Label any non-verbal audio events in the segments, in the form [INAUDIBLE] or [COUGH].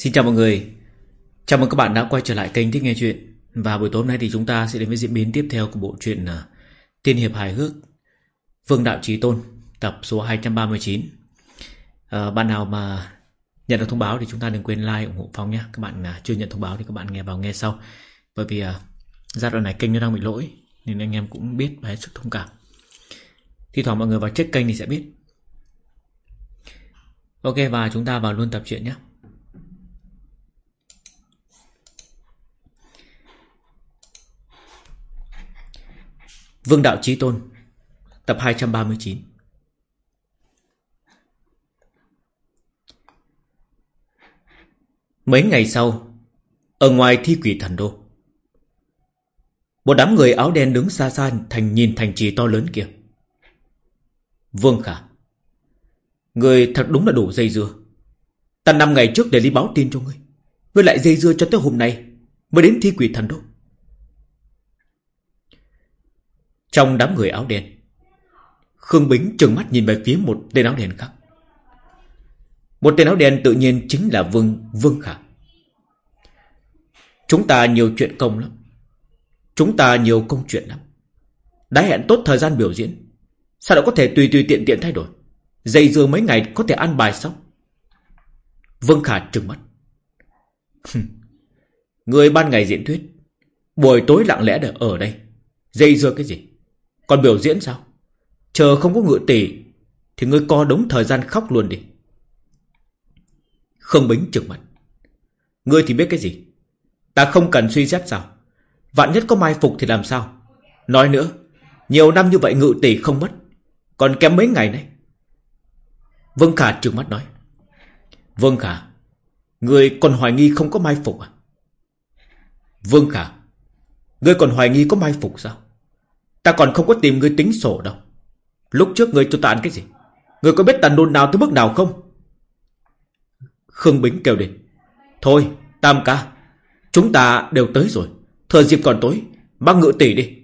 Xin chào mọi người. Chào mừng các bạn đã quay trở lại kênh Thích Nghe Chuyện. Và buổi tối hôm nay thì chúng ta sẽ đến với diễn biến tiếp theo của bộ truyện à, Tiên Hiệp Hài Hước Vương Đạo Trí Tôn Tập số 239 à, ờ, Bạn nào mà nhận được thông báo thì chúng ta đừng quên like ủng hộ Phong nhé. Các bạn à, chưa nhận thông báo thì các bạn nghe vào nghe sau. Bởi vì à, giai đoạn này kênh nó đang bị lỗi Nên anh em cũng biết và hết sức thông cảm. Thì thoảng mọi người vào check kênh thì sẽ biết. Ok và chúng ta vào luôn tập truyện nhé. Vương Đạo Chí Tôn, Tập 239 Mấy ngày sau, Ở ngoài thi quỷ thần đô, Một đám người áo đen đứng xa xa Thành nhìn thành trì to lớn kia. Vương Khả, Người thật đúng là đủ dây dưa. Ta năm ngày trước để đi báo tin cho ngươi Ngươi lại dây dưa cho tới hôm nay Mới đến thi quỷ thần đô. Trong đám người áo đen. Khương Bính trừng mắt nhìn về phía một tên áo đen khác. Một tên áo đen tự nhiên chính là Vương Vương Khả. Chúng ta nhiều chuyện công lắm. Chúng ta nhiều công chuyện lắm. Đã hẹn tốt thời gian biểu diễn. Sao lại có thể tùy tùy tiện tiện thay đổi? Dây dưa mấy ngày có thể ăn bài xong. Vương Khả trừng mắt. Người ban ngày diễn thuyết, Buổi tối lặng lẽ để ở đây. Dây dưa cái gì? Còn biểu diễn sao? Chờ không có ngựa tỷ Thì ngươi co đống thời gian khóc luôn đi. Khương Bính trực mặt. Ngươi thì biết cái gì? Ta không cần suy xét sao. Vạn nhất có mai phục thì làm sao? Nói nữa, Nhiều năm như vậy ngự tỷ không mất, Còn kém mấy ngày này. Vương Khả trừng mắt nói. Vương Khả, Ngươi còn hoài nghi không có mai phục à? Vương Khả, Ngươi còn hoài nghi có mai phục sao? Ta còn không có tìm ngươi tính sổ đâu. Lúc trước ngươi cho ta ăn cái gì? Ngươi có biết ta nôn nào tới mức nào không? Khương Bính kêu lên. Thôi, Tam ca, Chúng ta đều tới rồi. Thời dịp còn tối Mang ngựa tỷ đi.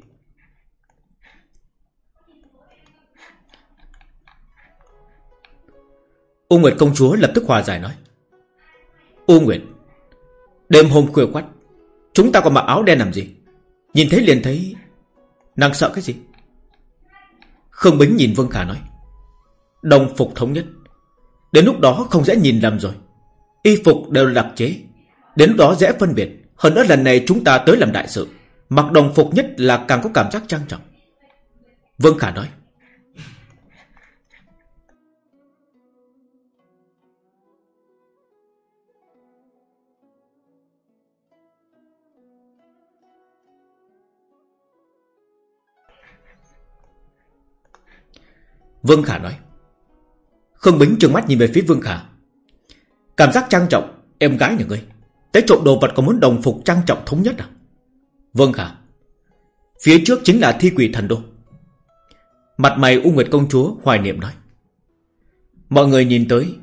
U Nguyệt công chúa lập tức hòa giải nói. U Nguyệt, Đêm hôm khuya quắt, Chúng ta còn mặc áo đen làm gì? Nhìn thấy liền thấy Nàng sợ cái gì? Khương Bính nhìn Vương Khả nói, Đồng phục thống nhất. Đến lúc đó không dễ nhìn lầm rồi. Y phục đều là đặc chế. Đến lúc đó dễ phân biệt. Hơn nữa lần này chúng ta tới làm đại sự. Mặc đồng phục nhất là càng có cảm giác trang trọng. Vương Khả nói Vương Khả nói. Khương Bính trừng mắt nhìn về phía Vương Khả. Cảm giác trang trọng, Em gái nhà ngươi. Tới trộm đồ vật còn muốn đồng phục trang trọng thống nhất à? Vương khả. Phía trước chính là thi quỷ thần đô. Mặt mày U Nguyệt công chúa hoài niệm nói. Mọi người nhìn tới,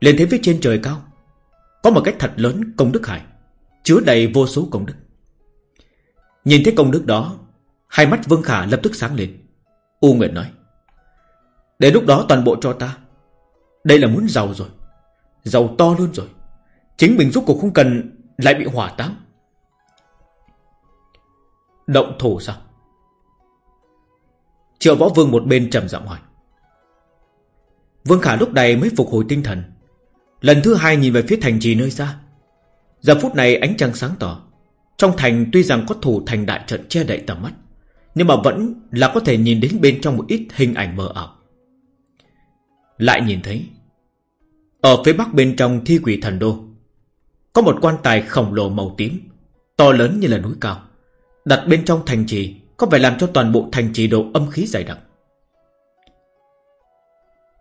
Lên thấy phía trên trời cao, Có một cách thật lớn công đức hải Chứa đầy vô số công đức. Nhìn thấy công đức đó, Hai mắt Vương Khả lập tức sáng lên. U Nguyệt nói. Để lúc đó toàn bộ cho ta. Đây là muốn giàu rồi. Giàu to luôn rồi. Chính mình giúp cuộc không cần lại bị hỏa táng. Động thủ sao? Triệu võ vương một bên trầm giọng hỏi. Vương Khả lúc này mới phục hồi tinh thần. Lần thứ hai nhìn về phía thành trì nơi xa. Giờ phút này ánh trăng sáng tỏ. Trong thành tuy rằng có thủ thành đại trận che đậy tầm mắt, Nhưng mà vẫn là có thể nhìn đến bên trong một ít hình ảnh mờ ảo. Lại nhìn thấy, Ở phía bắc bên trong thi quỷ thần đô, Có một quan tài khổng lồ màu tím, To lớn như là núi cao. Đặt bên trong thành trì, Có vẻ làm cho toàn bộ thành trì độ âm khí dày đặc.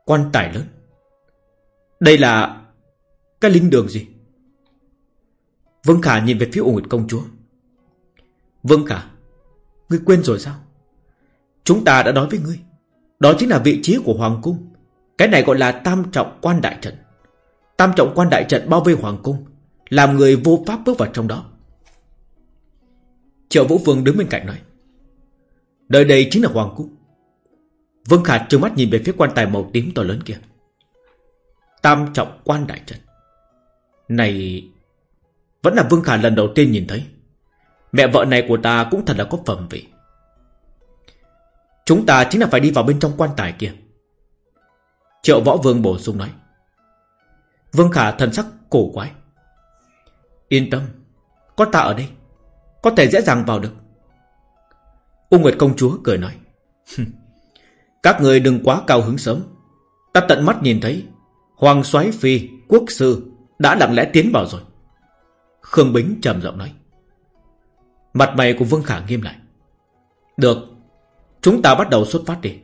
Quan tài lớn. Đây là Cái linh đường gì? Vương Khả nhìn về phía ủng Nguyệt công chúa. Vương Khả, Ngươi quên rồi sao? Chúng ta đã nói với ngươi, Đó chính là vị trí của Hoàng Cung. Cái này gọi là tam trọng quan đại trận. Tam trọng quan đại trận bao vây Hoàng Cung, Làm người vô pháp bước vào trong đó. Triệu Vũ Vương đứng bên cạnh nói, Nơi đây chính là Hoàng Cung. Vương Khả trừng mắt nhìn về phía quan tài màu tím to lớn kia. Tam trọng quan đại trận. Này, Vẫn là Vương Khả lần đầu tiên nhìn thấy. Mẹ vợ này của ta cũng thật là có phẩm vị. Chúng ta chính là phải đi vào bên trong quan tài kia. Triệu võ vương bổ sung nói. Vương Khả thần sắc cổ quái. Yên tâm Có ta ở đây Có thể dễ dàng vào được. U Nguyệt công chúa cười nói. Các người đừng quá cao hứng sớm. Ta tận mắt nhìn thấy Hoàng soái phi, quốc sư Đã lặng lẽ tiến vào rồi. Khương Bính trầm giọng nói. Mặt mày của Vương Khả nghiêm lại. Được Chúng ta bắt đầu xuất phát đi.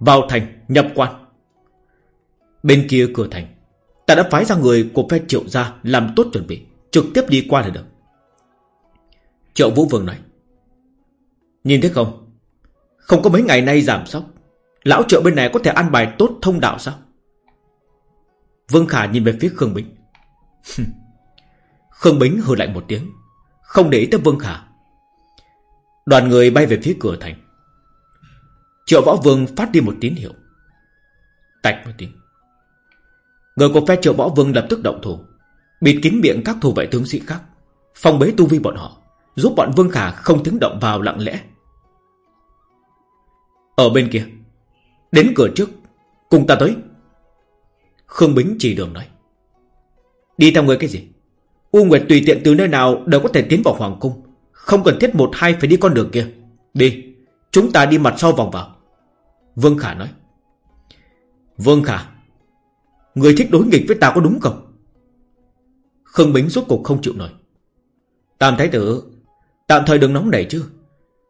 Vào thành, nhập quan. Bên kia cửa thành, Ta đã phái ra người của phe triệu gia Làm tốt chuẩn bị, Trực tiếp đi qua là được. Triệu Vũ Vương nói, Nhìn thấy không? Không có mấy ngày nay giảm sóc, Lão triệu bên này có thể ăn bài tốt thông đạo sao? Vương Khả nhìn về phía Khương Bính. Khương Bính hừ lạnh một tiếng, Không để ý tới Vương Khả. Đoàn người bay về phía cửa thành. Triệu Võ Vương phát đi một tín hiệu. Tạch một tiếng. Người của phe Triệu Võ Vương lập tức động thủ, Bịt kín miệng các thủ vệ tướng sĩ khác, Phong bế tu vi bọn họ, Giúp bọn Vương Khả không tiếng động vào lặng lẽ. Ở bên kia, Đến cửa trước, Cùng ta tới. Khương Bính chỉ đường nói, Đi theo người cái gì? U Nguyệt tùy tiện từ nơi nào đều có thể tiến vào Hoàng Cung, Không cần thiết một hai phải đi con đường kia. Đi, Chúng ta đi mặt sau vòng vào. Vương Khả nói, Vương Khả Người thích đối nghịch với ta có đúng không Khương Bính rốt cuộc không chịu nổi Tam Thái Tử Tạm thời đừng nóng nảy chứ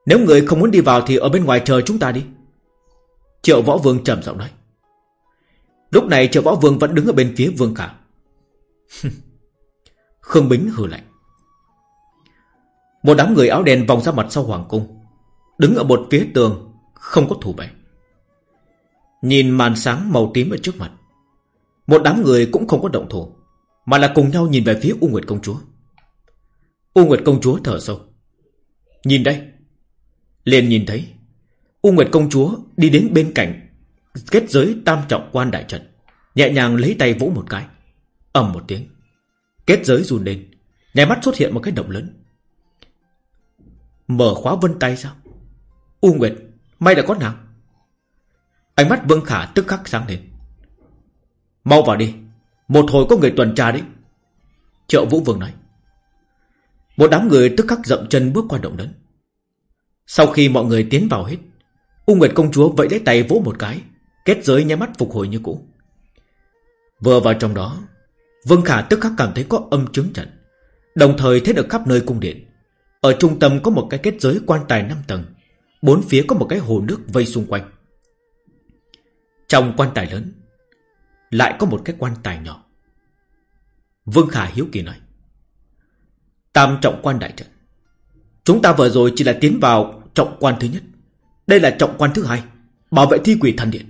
Nếu người không muốn đi vào thì ở bên ngoài chờ chúng ta đi Triệu Võ Vương trầm giọng nói. Lúc này Triệu Võ Vương vẫn đứng ở bên phía Vương Khả. [LAUGHS] Khương Bính hừ lạnh. Một đám người áo đen vòng ra mặt sau Hoàng Cung. Đứng ở một phía tường, không có thủ vệ. Nhìn màn sáng màu tím ở trước mặt. Một đám người cũng không có động thủ, mà là cùng nhau nhìn về phía U Nguyệt Công Chúa. U Nguyệt Công Chúa thở sâu. Nhìn đây. Liền nhìn thấy U Nguyệt công chúa đi đến bên cạnh kết giới tam trọng quan đại trận, nhẹ nhàng lấy tay vỗ một cái, ầm một tiếng, kết giới run lên, nhảy mắt xuất hiện một cái động lớn. Mở khóa vân tay sao? U Nguyệt, may đã có nào? Ánh mắt Vương Khả tức khắc sáng lên. Mau vào đi, một hồi có người tuần tra đấy. Triệu Vũ Vương nói. Một đám người tức khắc dậm chân bước qua động lớn. Sau khi mọi người tiến vào hết, U Nguyệt công chúa vẫy lấy tay vỗ một cái, kết giới nhắm mắt phục hồi như cũ. Vừa vào trong đó, Vương Khả tức khắc cảm thấy có âm chứng trận, đồng thời thấy được khắp nơi cung điện. Ở trung tâm có một cái kết giới quan tài năm tầng, bốn phía có một cái hồ nước vây xung quanh. Trong quan tài lớn, lại có một cái quan tài nhỏ. Vương Khả hiếu kỳ nói. Tam trọng quan đại trận, Chúng ta vừa rồi chỉ là tiến vào trọng quan thứ nhất Đây là trọng quan thứ hai, Bảo vệ thi quỷ thần điện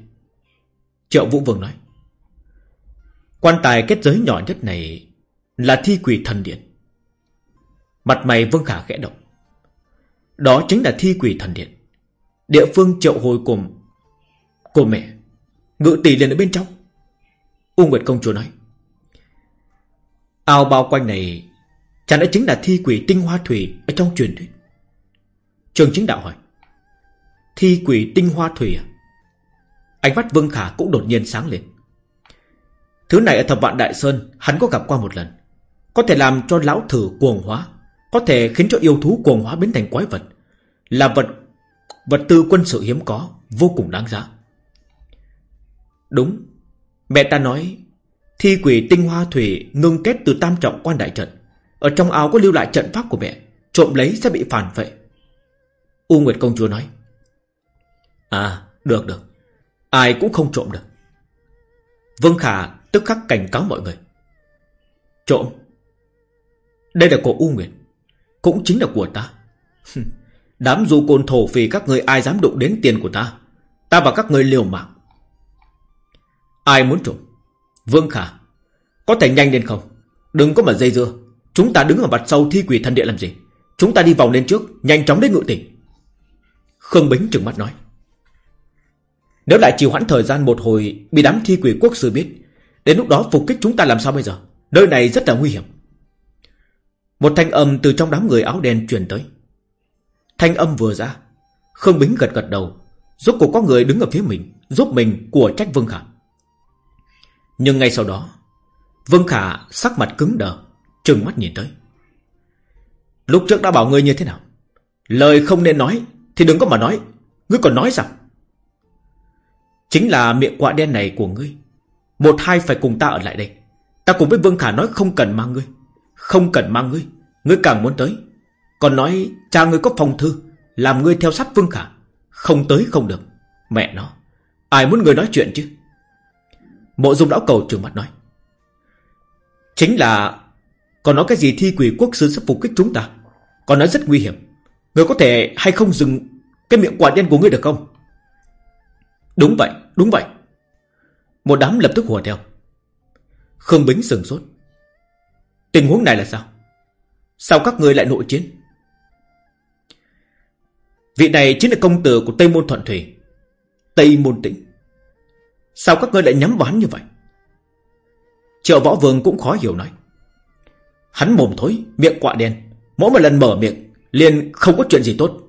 Triệu Vũ Vương nói, Quan tài kết giới nhỏ nhất này Là thi quỷ thần điện Mặt mày Vương Khả khẽ động, Đó chính là thi quỷ thần điện Địa phương triệu hồi cùng Cô mẹ, Ngự tỷ liền ở bên trong U Nguyệt Công Chúa nói, Ao bao quanh này Chẳng lẽ chính là thi quỷ tinh hoa thủy Ở trong truyền thuyết? Trường chính đạo hỏi, Thi quỷ tinh hoa thủy à? Ánh mắt Vương Khả cũng đột nhiên sáng lên. Thứ này ở thập vạn Đại Sơn, Hắn có gặp qua một lần. Có thể làm cho lão thử cuồng hóa, Có thể khiến cho yêu thú cuồng hóa biến thành quái vật, Là vật Vật tư quân sự hiếm có, Vô cùng đáng giá. Đúng Mẹ ta nói, Thi quỷ tinh hoa thủy ngưng kết từ tam trọng quan đại trận. Ở trong áo có lưu lại trận pháp của mẹ, Trộm lấy sẽ bị phản vệ U Nguyệt Công Chúa nói À được được. Ai cũng không trộm được. Vương Khả tức khắc cảnh cáo mọi người. Trộm? Đây là của U Nguyệt, Cũng chính là của ta. Đám du côn thổ phì các người ai dám đụng đến tiền của ta? Ta và các người liều mạng. Ai muốn trộm? Vương Khả, Có thể nhanh lên không? Đừng có mà dây dưa. Chúng ta đứng ở mặt sau thi quỷ thần địa làm gì? Chúng ta đi vòng lên trước, Nhanh chóng đến ngự tỉnh Khương Bính trừng mắt nói. Nếu lại trì hoãn thời gian một hồi, Bị đám thi quỷ quốc sư biết, Đến lúc đó phục kích chúng ta làm sao bây giờ? Nơi này rất là nguy hiểm. Một thanh âm từ trong đám người áo đen truyền tới. Thanh âm vừa ra, Khương Bính gật gật đầu, Rốt cuộc có người đứng ở phía mình, Giúp mình của trách Vương Khả. Nhưng ngay sau đó, Vương Khả sắc mặt cứng đờ, Trừng mắt nhìn tới. Lúc trước đã bảo ngươi như thế nào? Lời không nên nói Thì đừng có mà nói. Ngươi còn nói sao Chính là miệng quạ đen này của ngươi. Một hai phải cùng ta ở lại đây. Ta cùng với Vương Khả nói không cần mang ngươi, Không cần mang ngươi. Ngươi càng muốn tới. Còn nói cha ngươi có phòng thư, Làm ngươi theo sát Vương Khả. Không tới không được. Mẹ nó, Ai muốn ngươi nói chuyện chứ? Mộ dung lão cầu trường mặt nói. Chính là, Còn nói cái gì thi quỷ quốc sư sắp phục kích chúng ta? Còn nói rất nguy hiểm. Người có thể hay không dừng Cái miệng quả đen của người được không? Đúng vậy đúng vậy. Một đám lập tức hùa theo. Khương Bính sừng sốt. Tình huống này là sao? Sao các người lại nội chiến? Vị này chính là công tử của Tây Môn Thuận Thủy, Tây Môn Tĩnh. Sao các ngươi lại nhắm vào hắn như vậy? Triệu Võ Vương cũng khó hiểu nói. Hắn mồm thối, Miệng quạ đen. Mỗi một lần mở miệng, liền không có chuyện gì tốt.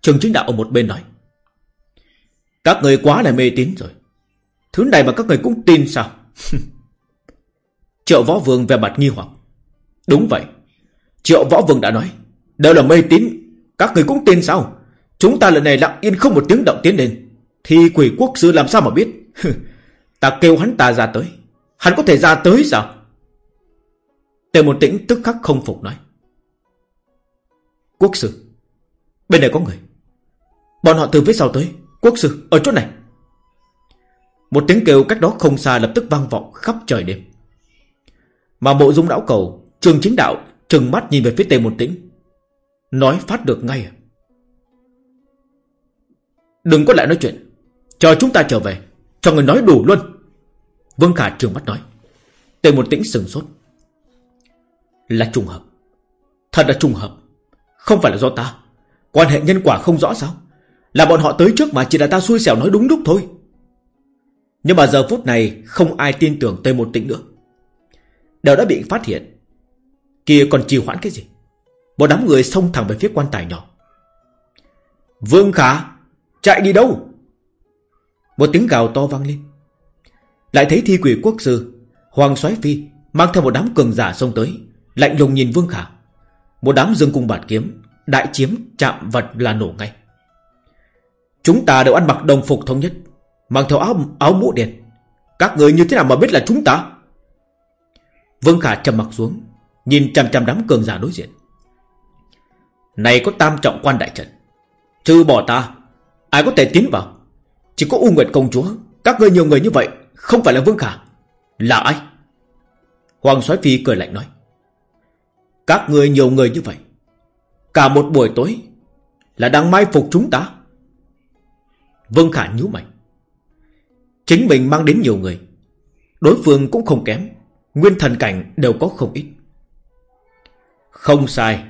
Trường chính đạo ở một bên nói. Các người quá là mê tín rồi. Thứ này mà các người cũng tin sao? [LAUGHS] Triệu Võ Vương về mặt nghi hoặc. Đúng vậy. Triệu Võ Vương đã nói. Đều là mê tín. Các người cũng tin sao? Chúng ta lần này lặng yên không một tiếng động tiến lên thì quỷ quốc sư làm sao mà biết? [LAUGHS] Ta kêu hắn ta ra tới. Hắn có thể ra tới sao? Tề một tĩnh tức khắc không phục nói. Quốc sư, Bên này có người. Bọn họ từ phía sau tới. Quốc sư, ở chỗ này. Một tiếng kêu cách đó không xa lập tức vang vọng khắp trời đêm. Mà bộ dung đảo cầu, Trường chính đạo, Trừng mắt nhìn về phía tề một tĩnh. Nói phát được ngay à? Đừng có lại nói chuyện. Chờ chúng ta trở về, Cho người nói đủ luôn. Vương Khả trường mắt nói. Tề một tĩnh sừng sốt. Là trùng hợp. Thật là trùng hợp. Không phải là do ta. Quan hệ nhân quả không rõ sao? Là bọn họ tới trước mà chỉ là ta xui xẻo nói đúng lúc thôi. Nhưng mà giờ phút này Không ai tin tưởng Tề một tĩnh nữa. Đều đã bị phát hiện. Kia còn trì hoãn cái gì? Một đám người xông thẳng về phía quan tài nhỏ. Vương Khả, Chạy đi đâu? Một tiếng gào to vang lên. Lại thấy thi quỷ quốc sư Hoàng soái phi Mang theo một đám cường giả xông tới Lạnh lùng nhìn Vương Khả. Một đám dương cung bạt kiếm Đại chiếm chạm vật là nổ ngay. Chúng ta đều ăn mặc đồng phục thống nhất Mang theo áo, áo mũ đen. Các người như thế nào mà biết là chúng ta? Vương Khả trầm mặt xuống Nhìn chằm chằm đám cường giả đối diện. Này có tam trọng quan đại trận Trừ bỏ ta Ai có thể tiến vào? Chỉ có U Nguyệt công chúa, Các ngươi nhiều người như vậy, Không phải là Vương Khả, Là ai? Hoàng soái Phi cười lạnh nói. Các người nhiều người như vậy, Cả một buổi tối, Là đang mai phục chúng ta? Vương Khả nhíu mày. Chính mình mang đến nhiều người, Đối phương cũng không kém, Nguyên thần cảnh đều có không ít. Không sai,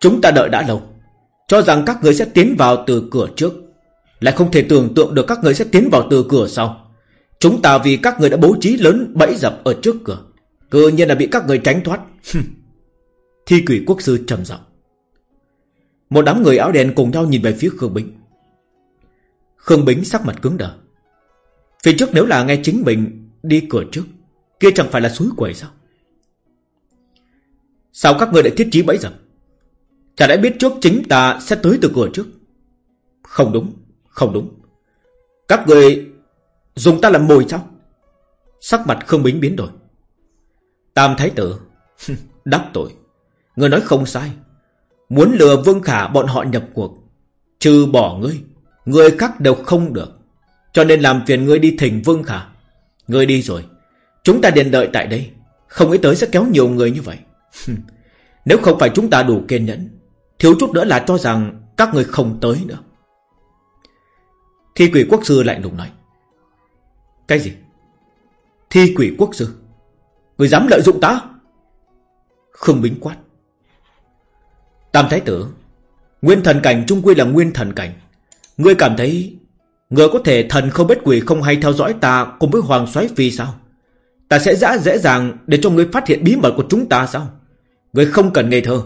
Chúng ta đợi đã lâu, Cho rằng các người sẽ tiến vào từ cửa trước. Lại không thể tưởng tượng được các người sẽ tiến vào từ cửa sau. Chúng ta vì các người đã bố trí lớn bẫy dập ở trước cửa. Cơ nhiên là bị các người tránh thoát. Thi quỷ quốc sư trầm giọng. Một đám người áo đen cùng nhau nhìn về phía Khương Bính. Khương Bính sắc mặt cứng đờ. Phía trước nếu là nghe chính mình đi cửa trước, Kia chẳng phải là suối quẩy sao? Sao các người lại thiết trí bẫy dập? Chả đã biết trước chính ta sẽ tới từ cửa trước? Không đúng. Không đúng. Các người dùng ta làm mồi sao Sắc mặt Khương Bính biến đổi. Tam Thái Tử, [LAUGHS] Đắc tội. Người nói không sai. Muốn lừa Vương Khả, bọn họ nhập cuộc. Trừ bỏ ngươi, Người khác đều không được. Cho nên làm phiền ngươi đi thỉnh Vương Khả. Ngươi đi rồi, Chúng ta điện đợi tại đây. Không nghĩ tới sẽ kéo nhiều người như vậy. [LAUGHS] Nếu không phải chúng ta đủ kiên nhẫn, Thiếu chút nữa là cho rằng Các người không tới nữa. Thi quỷ quốc sư lạnh lùng nói. Cái gì? Thi quỷ quốc sư? Người dám lợi dụng ta? Khương Bính quát. Tam Thái Tử, Nguyên thần cảnh trung quy là nguyên thần cảnh. Ngươi cảm thấy Người có thể thần không biết quỷ không hay theo dõi ta Cùng với Hoàng soái Phi sao? Ta sẽ dã dễ dàng để cho ngươi phát hiện bí mật của chúng ta sao? Ngươi không cần ngây thơ,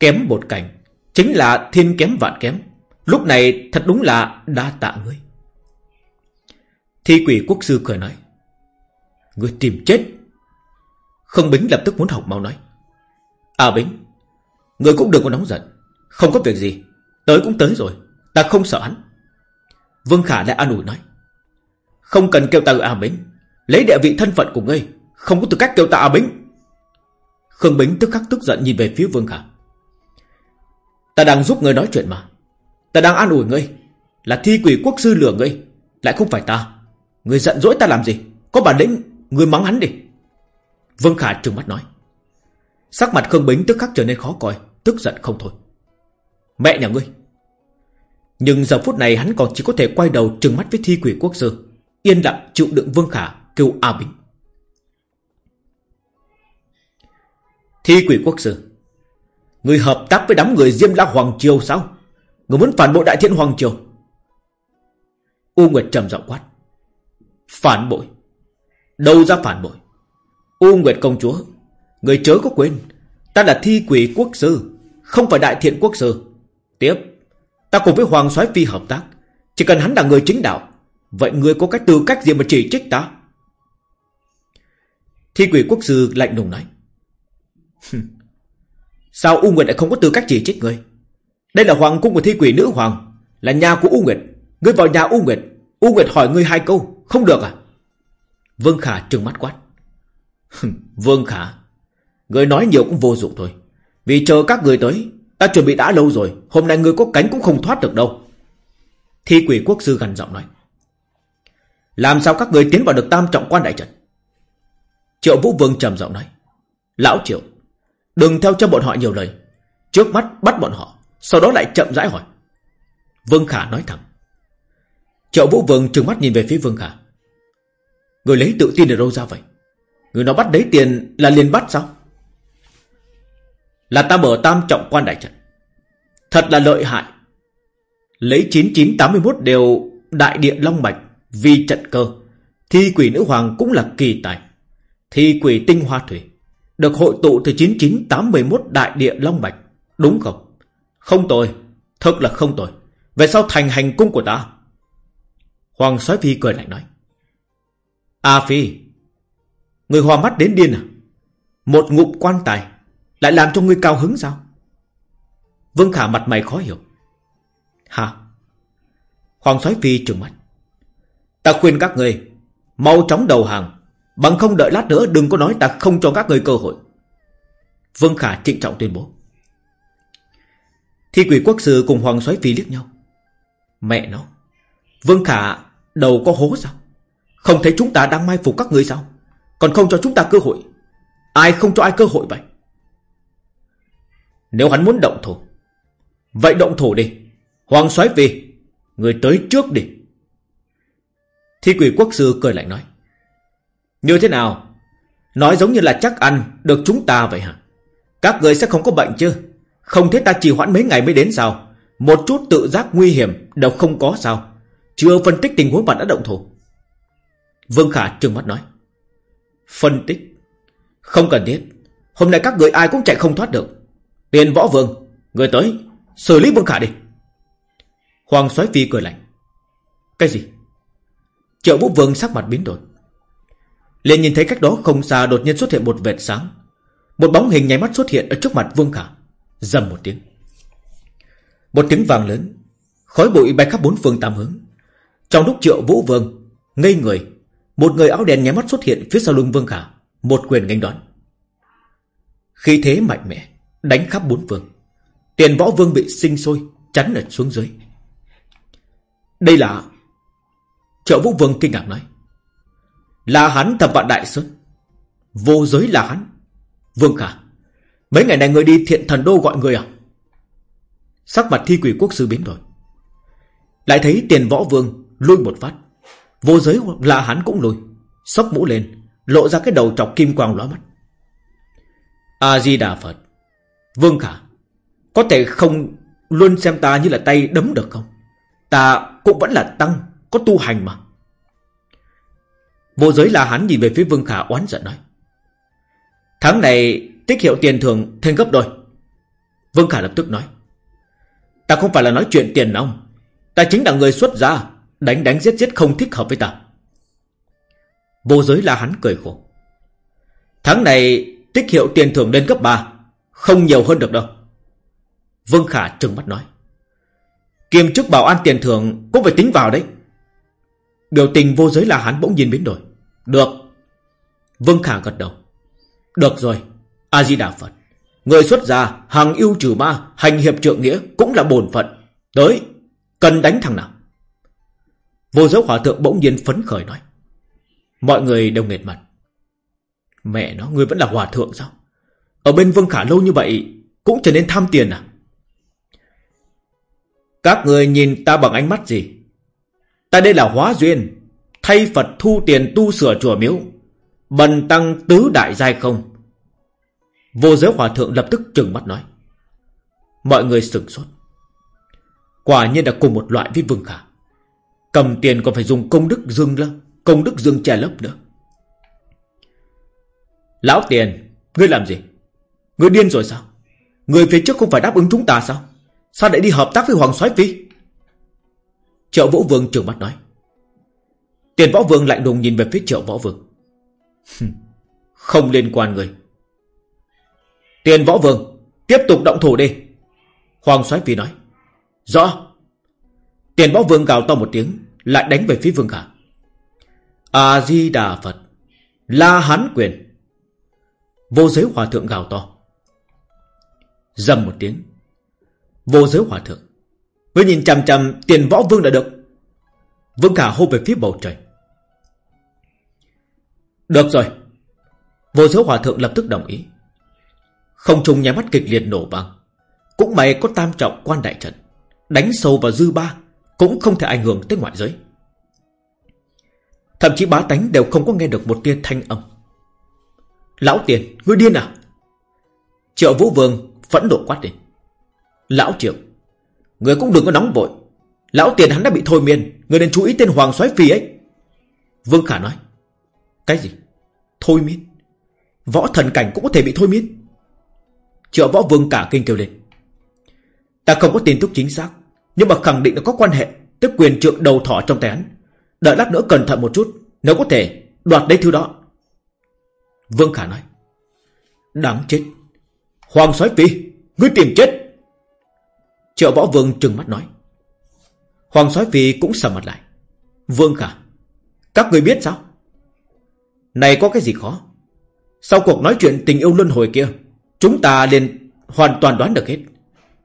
Kém một cảnh, Chính là thiên kém vạn kém. Lúc này thật đúng là đa tạ ngươi. Thi quỷ quốc sư cười nói, người tìm chết. Không Bính lập tức muốn học mau nói À Bính, người cũng đừng có nóng giận, Không có việc gì, Tới cũng tới rồi, Ta không sợ hắn. Vương Khả lại an ủi nói, Không cần kêu ta à Bính, Lấy địa vị thân phận của ngươi, Không có tư cách kêu ta à Bính. Khương Bính tức khắc tức giận nhìn về phía Vương Khả. Ta đang giúp ngươi nói chuyện mà, Ta đang an ủi ngươi, Là thi quỷ quốc sư lừa ngươi, Lại không phải ta. Người giận dỗi ta làm gì? Có bản lĩnh, người mắng hắn đi. Vương Khả trừng mắt nói. Sắc mặt Khương Bính tức khắc trở nên khó coi, Tức giận không thôi. Mẹ nhà ngươi! Nhưng giờ phút này hắn còn chỉ có thể quay đầu trừng mắt với thi quỷ quốc sư, Yên lặng chịu đựng Vương Khả Kêu A Bính. Thi quỷ quốc sư, Người hợp tác với đám người Diêm La Hoàng Triều sao? Người muốn phản bội Đại Thiên Hoàng Triều? U Nguyệt trầm giọng quát. Phản bội. Đâu ra phản bội? U Nguyệt công chúa, Người chớ có quên, Ta là thi quỷ quốc sư, Không phải đại thiện quốc sư. Tiếp, Ta cùng với Hoàng soái Phi hợp tác, Chỉ cần hắn là người chính đạo, Vậy người có cách tư cách gì mà chỉ trích ta? Thi quỷ quốc sư lạnh lùng nói. Sao U Nguyệt lại không có tư cách chỉ trích ngươi Đây là hoàng cung của thi quỷ nữ hoàng, Là nhà của U Nguyệt. Ngươi vào nhà U Nguyệt U Nguyệt hỏi ngươi hai câu. Không được à? Vương Khả trừng mắt quát. Vương Khả, Người nói nhiều cũng vô dụng thôi. Vì chờ các người tới, Ta chuẩn bị đã lâu rồi, Hôm nay người có cánh cũng không thoát được đâu. Thi quỷ quốc sư gần giọng nói. Làm sao các người tiến vào được tam trọng quan đại trận? Triệu Vũ Vương trầm giọng nói. Lão Triệu, Đừng theo cho bọn họ nhiều lời. Trước mắt bắt bọn họ, Sau đó lại chậm rãi hỏi. Vương Khả nói thẳng. Triệu Vũ Vương trừng mắt nhìn về phía Vương Khả Người lấy tự tin ở đâu ra vậy? Người nó bắt đấy tiền là liền bắt sao? Là ta mở tam trọng quan đại trận. Thật là lợi hại. Lấy 9981 đều đại địa long mạch Vì trận cơ. Thi quỷ nữ hoàng cũng là kỳ tài. Thi quỷ tinh hoa thủy Được hội tụ từ 9981 đại địa long mạch Đúng không? Không tồi. Thật là không tồi. Về sau thành hành cung của ta Hoàng soái phi cười lạnh nói. A Phi, Người hòa mắt đến điên à? Một ngụm quan tài Lại làm cho ngươi cao hứng sao? Vương Khả mặt mày khó hiểu. Hả? Hoàng soái Phi trừng mắt. Ta khuyên các người Mau chóng đầu hàng, Bằng không đợi lát nữa đừng có nói ta không cho các người cơ hội. Vương Khả trịnh trọng tuyên bố. Thi quỷ quốc sư cùng Hoàng soái Phi liếc nhau. Mẹ nó. Vương Khả đầu có hố sao? Không thấy chúng ta đang mai phục các người sao? Còn không cho chúng ta cơ hội. Ai không cho ai cơ hội vậy? Nếu hắn muốn động thủ Vậy động thủ đi. Hoàng soái về, Người tới trước đi. Thi quỷ quốc sư cười lạnh nói Như thế nào? Nói giống như là chắc ăn Được chúng ta vậy hả? Các người sẽ không có bệnh chứ? Không thế ta trì hoãn mấy ngày mới đến sao? Một chút tự giác nguy hiểm Đều không có sao. Chưa phân tích tình huống bạn đã động thủ. Vương Khả trừng mắt nói. Phân tích? Không cần thiết. Hôm nay các người ai cũng chạy không thoát được. Tiền võ vương, Người tới, Xử lý Vương Khả đi. Hoàng soái phi cười lạnh. Cái gì? Triệu vũ vương sắc mặt biến đổi. Liền nhìn thấy cách đó không xa đột nhiên xuất hiện một vệt sáng. Một bóng hình nháy mắt xuất hiện ở trước mặt Vương Khả. Dầm một tiếng. Một tiếng vàng lớn. Khói bụi bay khắp bốn phương tám hướng. Trong lúc triệu vũ vương Ngây người, Một người áo đen nháy mắt xuất hiện phía sau lưng Vương Khả, Một quyền nghênh đón. Khi thế mạnh mẽ, Đánh khắp bốn phương. Tiền võ vương bị sinh sôi, Chắn ở xuống dưới. Đây là, Triệu vũ vương kinh ngạc nói, Là hắn thập vạn đại sơn. Vô giới là hắn. Vương Khả, Mấy ngày này người đi thiện thần đô gọi người à? Sắc mặt thi quỷ quốc sư biến đổi. Lại thấy tiền võ vương Lui một phát. Vô giới là hắn cũng lùi Sóc mũ lên, Lộ ra cái đầu trọc kim quang lóa mắt. A-di-đà Phật, Vương Khả, Có thể không luôn xem ta như là tay đấm được không? Ta cũng vẫn là tăng, Có tu hành mà. Vô giới là hắn nhìn về phía Vương Khả oán giận nói, Tháng này tích hiệu tiền thưởng thêm gấp đôi. Vương Khả lập tức nói, Ta không phải là nói chuyện tiền ông Ta chính là người xuất gia. Đánh đánh giết giết không thích hợp với ta. Vô giới là hắn cười khổ. Tháng này, tích hiệu tiền thưởng lên cấp 3 Không nhiều hơn được đâu. Vương Khả trừng mắt nói. Kiềm chức bảo an tiền thưởng Cũng phải tính vào đấy. Biểu tình vô giới là hắn bỗng nhiên biến đổi. Được. Vương Khả gật đầu. Được rồi, A-di-đà Phật. Người xuất gia, hàng yêu trừ ma, Hành hiệp trượng nghĩa cũng là bổn phận. Tới, Cần đánh thằng nào? Vô giới hòa thượng bỗng nhiên phấn khởi nói. Mọi người đều nghệt mặt. Mẹ nó người vẫn là hòa thượng sao? Ở bên Vương Khả lâu như vậy, Cũng trở nên tham tiền à? Các người nhìn ta bằng ánh mắt gì? Ta đây là hóa duyên, Thay Phật thu tiền tu sửa chùa miếu, Bần tăng tứ đại giai không? Vô giới hòa thượng lập tức trừng mắt nói. Mọi người sửng sốt. Quả nhiên là cùng một loại với Vương Khả. Cầm tiền còn phải dùng công đức dương lắm, Công đức dương che lấp nữa. Lão tiền, Ngươi làm gì? Ngươi điên rồi sao? Người phía trước không phải đáp ứng chúng ta sao? Sao lại đi hợp tác với Hoàng soái Phi? Triệu Võ Vương trường mắt nói. Tiền Võ Vương lạnh lùng nhìn về phía Triệu Võ Vương. Không liên quan người. Tiền Võ Vương, Tiếp tục động thủ đi. Hoàng soái Phi nói. Rõ. Tiền Võ Vương gào to một tiếng. Lại đánh về phía Vương Khả. A-di-đà Phật La hán quyền. Vô giới hòa thượng gào to. Dầm một tiếng. Vô giới hòa thượng. Ngươi nhìn chằm chằm tiền võ vương đã được. Vương Khả hô về phía bầu trời. Được rồi. Vô giới hòa thượng lập tức đồng ý. Không trùng nhà mắt kịch liệt nổ vang Cũng may có tam trọng quan đại trận. Đánh sâu vào dư ba. Cũng không thể ảnh hưởng tới ngoại giới. Thậm chí bá tánh đều không có nghe được một tia thanh âm. Lão tiền, ngươi điên à? Triệu Vũ Vương phẫn nộ quát đi Lão Triệu Người cũng đừng có nóng vội. Lão tiền hắn đã bị thôi miên Người nên chú ý tên Hoàng soái Phi ấy. Vương Khả nói Cái gì? Thôi miên? Võ thần cảnh cũng có thể bị thôi miên? Triệu võ vương cả kinh kêu lên. Ta không có tin tức chính xác. Nhưng mà khẳng định là có quan hệ Tới quyền trượng đầu thỏ trong tay hắn. Đợi lát nữa cẩn thận một chút, Nếu có thể đoạt lấy thứ đó. Vương Khả nói, Đáng chết! Hoàng soái phi, Ngươi tìm chết! Triệu võ vương trừng mắt nói. Hoàng soái phi cũng sầm mặt lại. Vương Khả, Các người biết sao? Này có cái gì khó? Sau cuộc nói chuyện tình yêu luân hồi kia, Chúng ta liền hoàn toàn đoán được hết.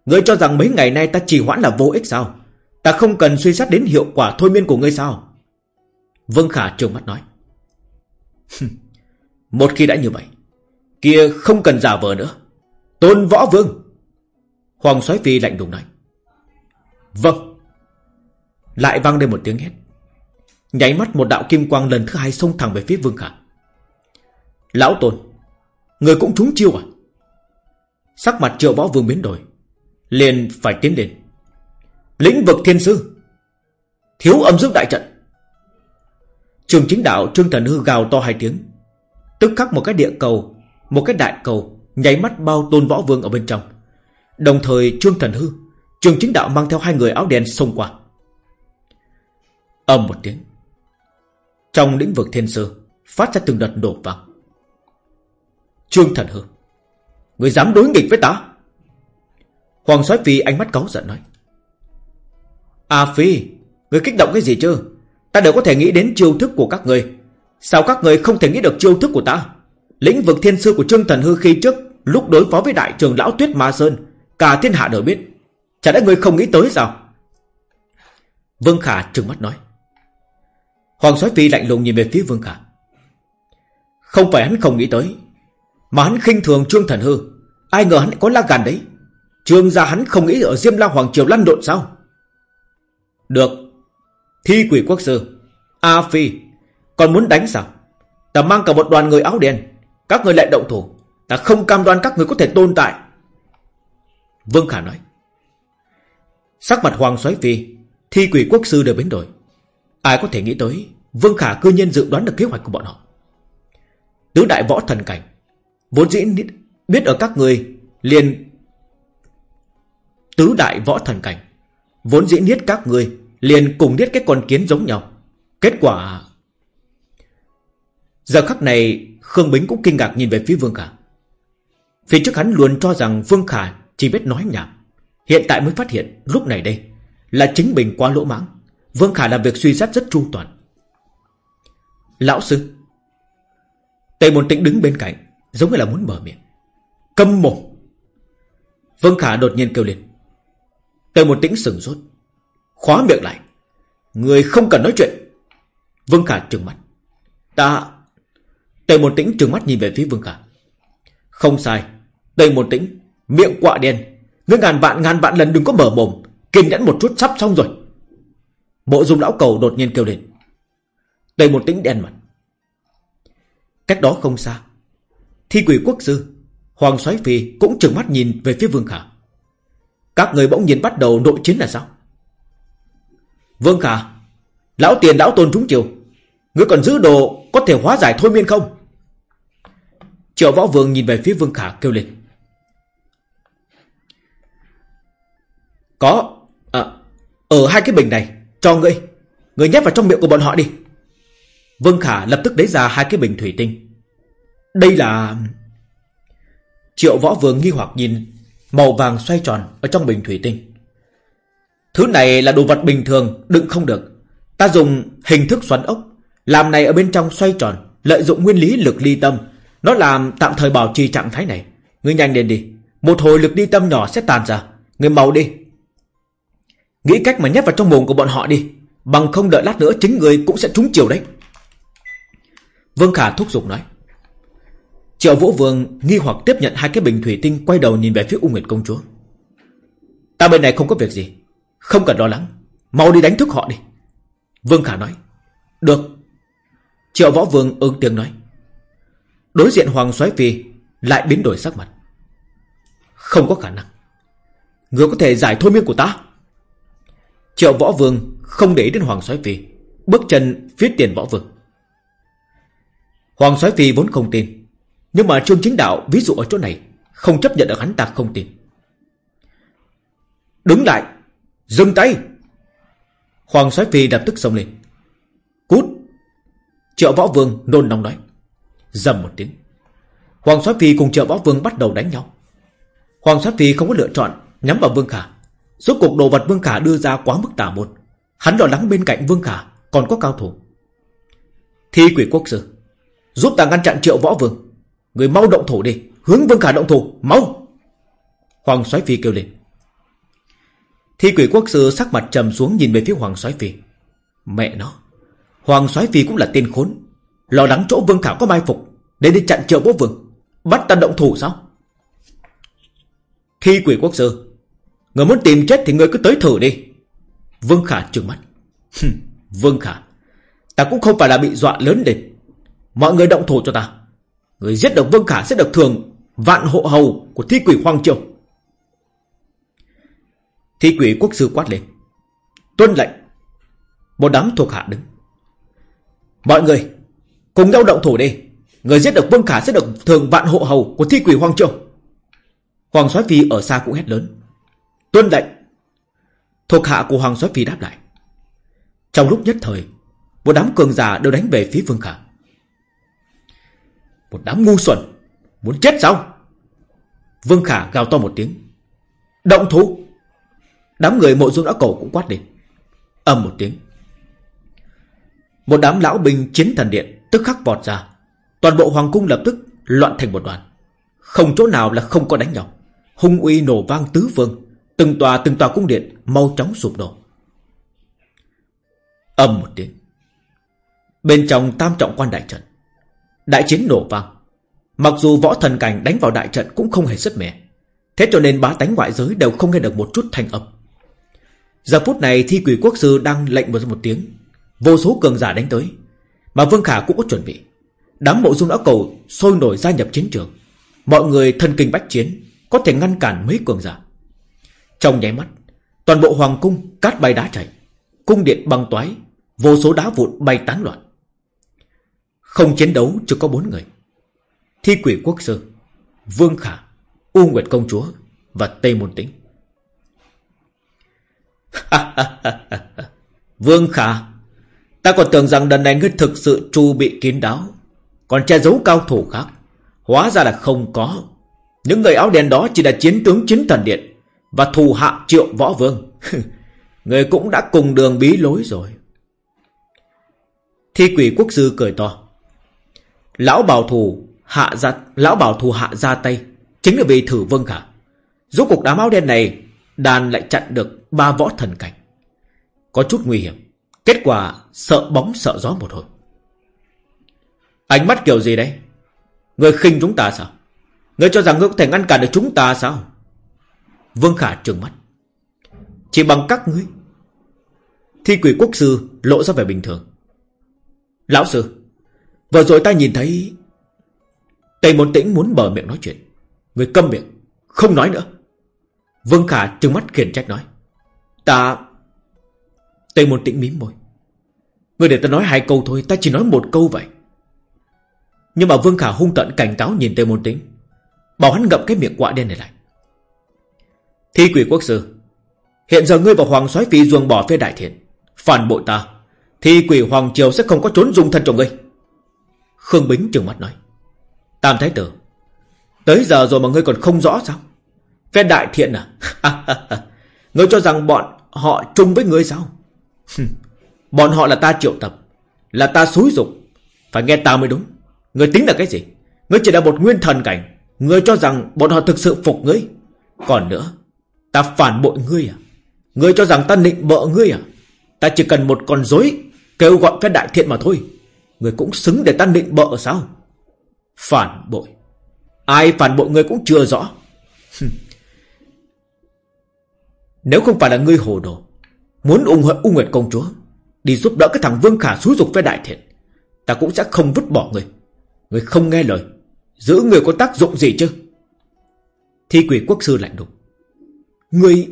Ngươi cho rằng mấy ngày nay ta trì hoãn là vô ích sao? Ta không cần suy xét đến hiệu quả thôi miên của ngươi sao? Vương Khả trừng mắt nói. Một khi đã như vậy, Kia không cần giả vờ nữa. Tôn Võ Vương. Hoàng soái phi lạnh lùng nói. Vâng. Lại vang lên một tiếng hét. Nháy mắt một đạo kim quang lần thứ hai xông thẳng về phía Vương Khả. Lão Tôn, Người cũng trúng chiêu à? Sắc mặt triệu võ vương biến đổi. Liền phải tiến lên Lĩnh vực thiên sư, Thiếu âm dương đại trận. Trường chính đạo Trương Thần Hư gào to hai tiếng, Tức khắc một cái địa cầu, Một cái đại cầu, Nháy mắt bao tôn võ vương ở bên trong. Đồng thời Trương Thần Hư, Trường chính đạo mang theo hai người áo đen xông qua. Âm một tiếng, Trong lĩnh vực thiên sư Phát ra từng đợt nổ vang. Trương Thần Hư, Người dám đối nghịch với ta? Hoàng soái Phi ánh mắt cáu giận nói. À Phi, Người kích động cái gì chứ? Ta đều có thể nghĩ đến chiêu thức của các người. Sao các người không thể nghĩ được chiêu thức của ta? Lĩnh vực thiên sư của Trương Thần Hư khi trước, Lúc đối phó với đại trường lão tuyết Ma Sơn, Cả thiên hạ đều biết. Chả lẽ người không nghĩ tới sao? Vương Khả trừng mắt nói. Hoàng soái Phi lạnh lùng nhìn về phía Vương Khả. Không phải hắn không nghĩ tới, Mà hắn khinh thường Trương Thần Hư. Ai ngờ hắn có lá gan đấy? Trương gia hắn không nghĩ ở Diêm La Hoàng Triều lăn lộn sao? Được. Thi quỷ quốc sư, A Phi, Còn muốn đánh sao? Ta mang cả một đoàn người áo đen, Các người lại động thủ. Ta không cam đoan các người có thể tồn tại. Vương Khả nói. Sắc mặt Hoàng soái Phi, Thi quỷ quốc sư đều biến đổi. Ai có thể nghĩ tới, Vương Khả cư nhiên dự đoán được kế hoạch của bọn họ. Tứ đại võ thần cảnh, Vốn dĩ biết ở các người liền Tứ đại võ thần cảnh. Vốn dĩ niết các người Liền cùng niết cái con kiến giống nhau. Kết quả, Giờ khắc này, Khương Bính cũng kinh ngạc nhìn về phía Vương Khả. Phía trước hắn luôn cho rằng Vương Khả Chỉ biết nói nhảm. Hiện tại mới phát hiện, lúc này đây, Là chính mình quá lỗ mãng. Vương Khả làm việc suy xét rất chu toàn. Lão sư, Tề Môn Tĩnh đứng bên cạnh, Giống như là muốn mở miệng. Câm mồm. Vương Khả đột nhiên kêu lên. Tề Môn Tĩnh sừng sốt. Khóa miệng lại. Người không cần nói chuyện. Vương Khả trừng mắt. Ta, Tề Môn Tĩnh trừng mắt nhìn về phía Vương Khả. Không sai. Tề Môn Tĩnh, Miệng quạ đen. Ngươi ngàn vạn ngàn vạn lần đừng có mở mồm. Kiên nhẫn một chút sắp xong rồi. Bộ dung lão cầu đột nhiên kêu lên. Tề Môn Tĩnh đen mặt. Cách đó không xa, Thi quỷ quốc sư Hoàng soái phi cũng trừng mắt nhìn về phía Vương Khả. Các người bỗng nhiên bắt đầu nội chiến là sao? Vương Khả Lão tiền lão tôn trúng chiều. Ngươi còn giữ đồ có thể hóa giải thôi miên không? Triệu võ vương nhìn về phía Vương Khả kêu lên. Có à, Ở hai cái bình này Cho ngươi. Ngươi nhét vào trong miệng của bọn họ đi. Vương Khả lập tức lấy ra hai cái bình thủy tinh. Đây là Triệu võ vương nghi hoặc nhìn Màu vàng xoay tròn Ở trong bình thủy tinh. Thứ này là đồ vật bình thường, Đựng không được. Ta dùng hình thức xoắn ốc, Làm này ở bên trong xoay tròn, Lợi dụng nguyên lý lực ly tâm. Nó làm tạm thời bảo trì trạng thái này. Ngươi nhanh lên đi. Một hồi lực ly tâm nhỏ sẽ tàn ra. Ngươi mau đi. Nghĩ cách mà nhét vào trong mồm của bọn họ đi. Bằng không đợi lát nữa chính người cũng sẽ trúng chiều đấy. Vương Khả thúc giục nói. Triệu Vũ Vương nghi hoặc tiếp nhận hai cái bình thủy tinh Quay đầu nhìn về phía U Nguyệt Công Chúa. Ta bên này không có việc gì, Không cần lo lắng, Mau đi đánh thức họ đi. Vương Khả nói, Được. Triệu Võ Vương ứng tiếng nói, Đối diện Hoàng soái Phi Lại biến đổi sắc mặt. Không có khả năng, Người có thể giải thôi miên của ta. Triệu Võ Vương không để ý đến Hoàng soái Phi, Bước chân phía tiền Võ Vương. Hoàng soái Phi vốn không tin nhưng mà Trương Chính Đạo ví dụ ở chỗ này, Không chấp nhận được hắn ta không tin. Đứng lại, Dừng tay. Hoàng soái Phi lập tức xông lên. Cút. Triệu Võ Vương nôn nóng nói. Dầm một tiếng. Hoàng soái Phi cùng Triệu Võ Vương bắt đầu đánh nhau. Hoàng soái Phi không có lựa chọn, Nhắm vào Vương Khả. Số cuộc đồ vật Vương Khả đưa ra quá mức tà một Hắn lo lắng bên cạnh Vương Khả Còn có cao thủ. Thi quỷ quốc sư. Giúp ta ngăn chặn triệu võ vương. Người mau động thủ đi, Hướng Vương Khả động thủ, Mau! Hoàng soái phi kêu lên. Thi quỷ quốc sư sắc mặt trầm xuống nhìn về phía Hoàng soái phi. Mẹ nó, Hoàng soái phi cũng là tên khốn. Lo lắng chỗ Vương Khả có mai phục, Để đi chặn triệu bố vương. Bắt ta động thủ sao? Thi quỷ quốc sư, Người muốn tìm chết thì người cứ tới thử đi. Vương Khả trừng mắt. Vương Khả, Ta cũng không phải là bị dọa lớn lên. Mọi người động thủ cho ta. Người giết được Vương Khả sẽ được thường Vạn hộ hầu của thi quỷ Hoàng Triều. Thi quỷ quốc sư quát lên. Tuân lệnh. Một đám thuộc hạ đứng. Mọi người, Cùng nhau động thủ đi. Người giết được Vương Khả sẽ được thường vạn hộ hầu Của thi quỷ Hoàng Triều. Hoàng soái phi ở xa cũng hét lớn. Tuân lệnh. Thuộc hạ của Hoàng soái phi đáp lại. Trong lúc nhất thời, Một đám cường giả đều đánh về phía Vương Khả. Một đám ngu xuẩn. Muốn chết sao? Vương Khả gào to một tiếng. Động thủ. Đám người mộ dung đã cổ cũng quát lên. Âm một tiếng. Một đám lão binh chiến thần điện Tức khắc vọt ra. Toàn bộ hoàng cung lập tức loạn thành một đoàn. Không chỗ nào là không có đánh nhau. Hung uy nổ vang tứ phương. Từng tòa từng tòa cung điện Mau chóng sụp đổ. Âm một tiếng. Bên trong tam trọng quan đại trận Đại chiến nổ vang. Mặc dù võ thần cảnh đánh vào đại trận Cũng không hề sức mẻ. Thế cho nên bá tánh ngoại giới đều không nghe được một chút thanh âm. Giờ phút này thi quỷ quốc sư đang lệnh một một tiếng. Vô số cường giả đánh tới. Mà Vương Khả cũng có chuẩn bị. Đám mộ dung đã cầu sôi nổi gia nhập chiến trường. Mọi người thân kinh bách chiến, Có thể ngăn cản mấy cường giả. Trong nháy mắt, Toàn bộ hoàng cung cát bay đá chảy Cung điện băng toái, Vô số đá vụn bay tán loạn. Không chiến đấu chỉ có bốn người. Thi quỷ quốc sư, Vương Khả, U Nguyệt Công Chúa Và Tây Môn Tĩnh [LAUGHS] Vương Khả, Ta còn tưởng rằng lần này ngươi thực sự chu bị kín đáo, Còn che giấu cao thủ khác. Hóa ra là không có. Những người áo đen đó chỉ là chiến tướng chính thần điện Và thù hạ triệu võ vương. [LAUGHS] Người cũng đã cùng đường bí lối rồi. Thi quỷ quốc sư cười to. Lão bảo thù hạ ra, Lão bảo thù hạ ra tay, Chính là vì thử vương khả. Rốt cuộc đám áo đen này, Đàn lại chặn được ba võ thần cảnh. Có chút nguy hiểm, Kết quả sợ bóng sợ gió một hồi. Ánh mắt kiểu gì đấy? Người khinh chúng ta sao? Người cho rằng ngươi có thể ngăn cản được chúng ta sao? Vương Khả trừng mắt. Chỉ bằng các ngươi, Thi quỷ quốc sư lộ ra vẻ bình thường. Lão sư Vừa rồi ta nhìn thấy Tây Môn Tĩnh muốn mở miệng nói chuyện. Người câm miệng, Không nói nữa. Vương Khả trừng mắt khiển trách nói. Ta, Tây Môn Tĩnh mím môi. Người để ta nói hai câu thôi, Ta chỉ nói một câu vậy. Nhưng mà Vương Khả hung tận cảnh cáo nhìn Tây Môn Tĩnh, Bảo hắn ngậm cái miệng quạ đen này lại. Thi quỷ quốc sư, Hiện giờ ngươi và Hoàng soái Phi ruồng bỏ phía đại thiện, Phản bội ta, Thi quỷ Hoàng Triều sẽ không có trốn dung thân cho ngươi. Khương Bính trừng mắt nói. Tam Thái Tử Tới giờ rồi mà ngươi còn không rõ sao? Phe đại thiện à? [LAUGHS] Ngươi cho rằng bọn họ chung với ngươi sao? Bọn họ là ta triệu tập Là ta xúi dục. Phải nghe ta mới đúng. Ngươi tính là cái gì? Ngươi chỉ là một nguyên thần cảnh. Ngươi cho rằng bọn họ thực sự phục ngươi. Còn nữa Ta phản bội ngươi à? Ngươi cho rằng ta nịnh bợ ngươi à? Ta chỉ cần một con rối, Kêu gọi phe đại thiện mà thôi người cũng xứng để ta định bợ sao? Phản bội. Ai phản bội người cũng chưa rõ. Nếu không phải là ngươi hồ đồ, Muốn ủng hộ U Nguyệt Công Chúa, Đi giúp đỡ cái thằng Vương Khả xúi dục với đại thiện, Ta cũng sẽ không vứt bỏ người. người không nghe lời, Giữ người có tác dụng gì chứ? Thi quỷ quốc sư lạnh đục Người